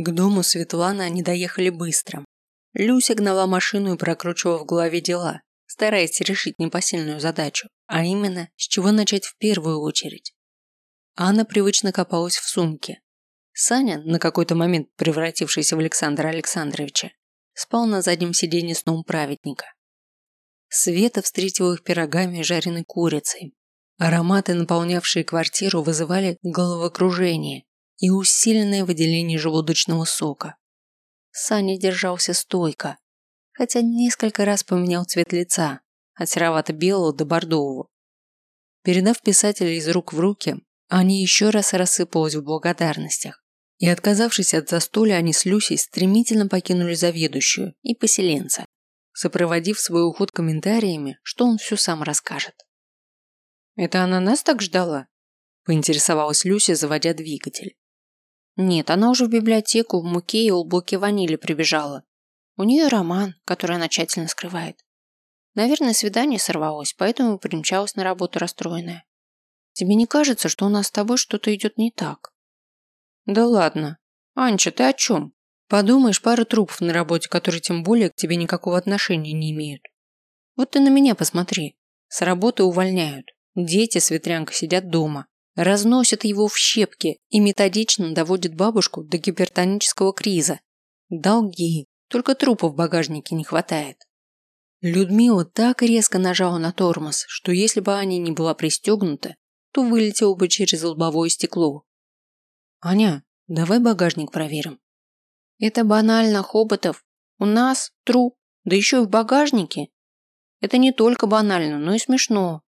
К дому Светланы они доехали быстро. Люся гнала машину и прокручивала в голове дела, стараясь решить непосильную задачу, а именно, с чего начать в первую очередь. Анна привычно копалась в сумке. Саня, на какой-то момент превратившийся в Александра Александровича, спал на заднем сиденье сном праведника. Света встретила их пирогами и жареной курицей. Ароматы, наполнявшие квартиру, вызывали головокружение и усиленное выделение желудочного сока. Саня держался стойко, хотя несколько раз поменял цвет лица, от серовато-белого до бордового. Передав писателя из рук в руки, они еще раз рассыпалась в благодарностях. И отказавшись от застолья, они с Люсей стремительно покинули заведующую и поселенца, сопроводив свой уход комментариями, что он все сам расскажет. «Это она нас так ждала?» – поинтересовалась Люся, заводя двигатель. «Нет, она уже в библиотеку в муке и улбоке ванили прибежала. У нее роман, который она тщательно скрывает. Наверное, свидание сорвалось, поэтому примчалась на работу расстроенная. Тебе не кажется, что у нас с тобой что-то идет не так?» «Да ладно. Анча, ты о чем?» «Подумаешь, пара трупов на работе, которые тем более к тебе никакого отношения не имеют. Вот ты на меня посмотри. С работы увольняют. Дети с ветрянкой сидят дома. Разносят его в щепки и методично доводят бабушку до гипертонического криза. Долги. Только трупов в багажнике не хватает. Людмила так резко нажала на тормоз, что если бы Аня не была пристегнута, то вылетела бы через лобовое стекло. «Аня, давай багажник проверим». «Это банально, Хоботов. У нас труп, да еще и в багажнике. Это не только банально, но и смешно.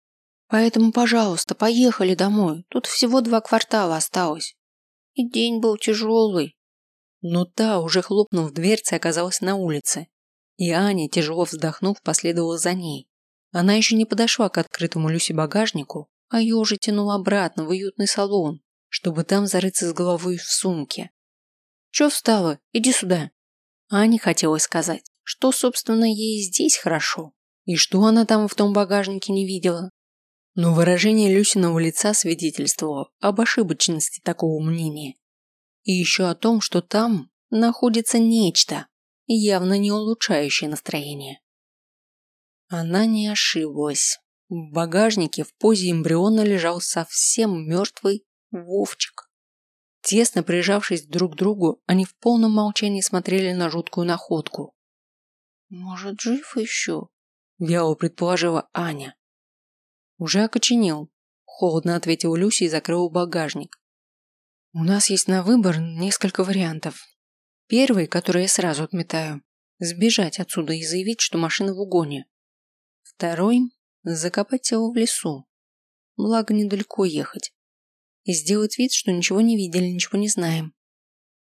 Поэтому, пожалуйста, поехали домой. Тут всего два квартала осталось. И день был тяжелый». Но та, уже хлопнув дверцей, оказалась на улице. И Аня, тяжело вздохнув, последовала за ней. Она еще не подошла к открытому Люсе багажнику, а ее уже тянула обратно в уютный салон, чтобы там зарыться с головой в сумке. «Че встала? Иди сюда!» Ане хотелось сказать, что, собственно, ей здесь хорошо, и что она там в том багажнике не видела. Но выражение Люсиного лица свидетельствовало об ошибочности такого мнения. И еще о том, что там находится нечто, явно не улучшающее настроение. Она не ошиблась. В багажнике в позе эмбриона лежал совсем мертвый Вовчик. Тесно прижавшись друг к другу, они в полном молчании смотрели на жуткую находку. «Может, жив еще?» – вяло предположила Аня. «Уже окоченел», – холодно ответил Люси и закрыл багажник. «У нас есть на выбор несколько вариантов. Первый, который я сразу отметаю – сбежать отсюда и заявить, что машина в угоне. Второй – закопать тело в лесу. Благо, недалеко ехать и сделать вид, что ничего не видели, ничего не знаем.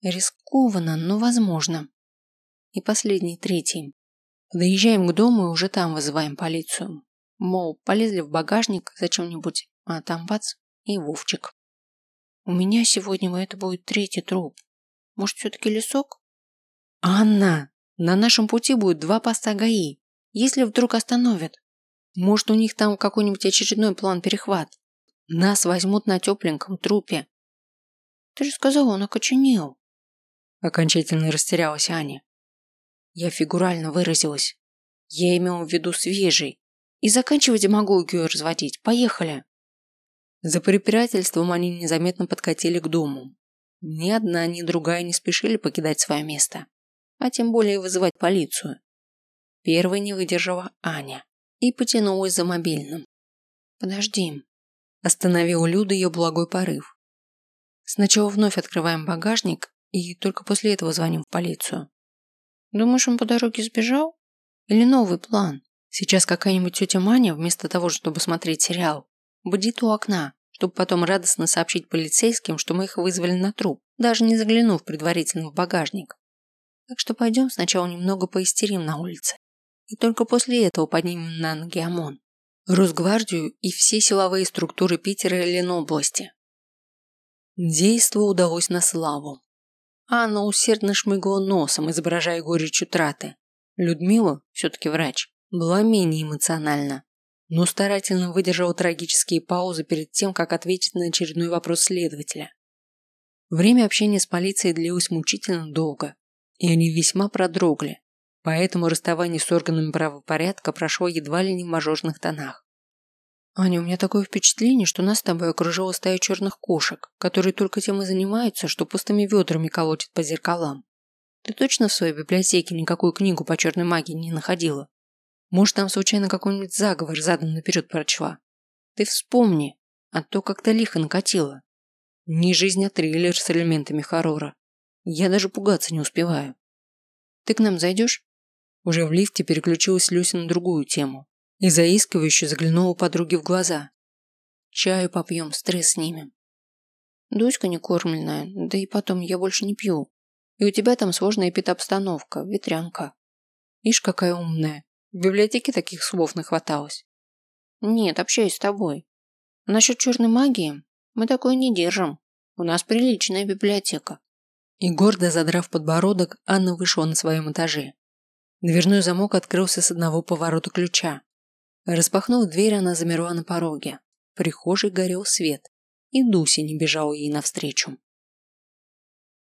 Рискованно, но возможно. И последний, третий. Доезжаем к дому и уже там вызываем полицию. Мол, полезли в багажник зачем-нибудь, а там бац, и Вовчик. У меня сегодня это будет третий труп. Может, все-таки лесок? Анна, на нашем пути будет два поста ГАИ. Если вдруг остановят. Может, у них там какой-нибудь очередной план перехват. Нас возьмут на тепленьком трупе. Ты же сказал, он окоченел. Окончательно растерялась Аня. Я фигурально выразилась. Я имел в виду свежий. И заканчивай демагогию разводить. Поехали. За препирательством они незаметно подкатили к дому. Ни одна, ни другая не спешили покидать свое место, а тем более вызывать полицию. Первой не выдержала Аня и потянулась за мобильным. «Подожди, Остановил Люда ее благой порыв. Сначала вновь открываем багажник и только после этого звоним в полицию. Думаешь, он по дороге сбежал? Или новый план? Сейчас какая-нибудь тетя Маня, вместо того, чтобы смотреть сериал, будет у окна, чтобы потом радостно сообщить полицейским, что мы их вызвали на труп, даже не заглянув предварительно в багажник. Так что пойдем сначала немного поистерим на улице. И только после этого поднимем на ноги ОМОН. Росгвардию и все силовые структуры Питера и Ленобласти. Действо удалось на славу. Анна усердно шмыгала носом, изображая горечь утраты. Людмила, все-таки врач, была менее эмоциональна, но старательно выдержала трагические паузы перед тем, как ответить на очередной вопрос следователя. Время общения с полицией длилось мучительно долго, и они весьма продрогли, поэтому расставание с органами правопорядка прошло едва ли не в мажорных тонах. «Аня, у меня такое впечатление, что нас с тобой окружила стая черных кошек, которые только тем и занимаются, что пустыми ведрами колотят по зеркалам. Ты точно в своей библиотеке никакую книгу по черной магии не находила? Может, там случайно какой-нибудь заговор задом наперед прочла? Ты вспомни, а то как-то лихо накатило. Не жизнь, а триллер с элементами хоррора. Я даже пугаться не успеваю. Ты к нам зайдешь? Уже в лифте переключилась Люся на другую тему и заискивающе заглянула подруге в глаза. Чаю попьем, стресс снимем. Дуська не кормленная, да и потом я больше не пью. И у тебя там сложная эпидобстановка, ветрянка. Ишь, какая умная. В библиотеке таких слов нахваталось. Нет, общаюсь с тобой. Насчет черной магии мы такое не держим. У нас приличная библиотека. И гордо задрав подбородок, Анна вышла на своем этаже. Дверной замок открылся с одного поворота ключа. Распахнув дверь, она замерла на пороге. В прихожей горел свет, и Дуся не бежала ей навстречу.